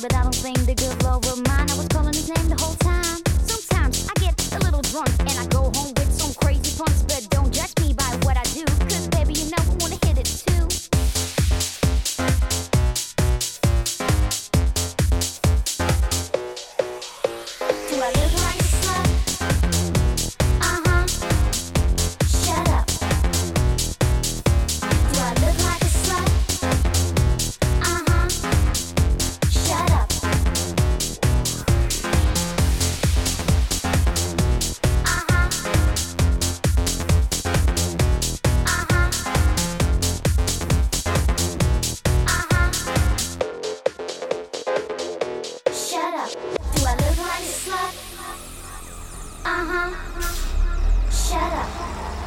but I don't think the good Lord will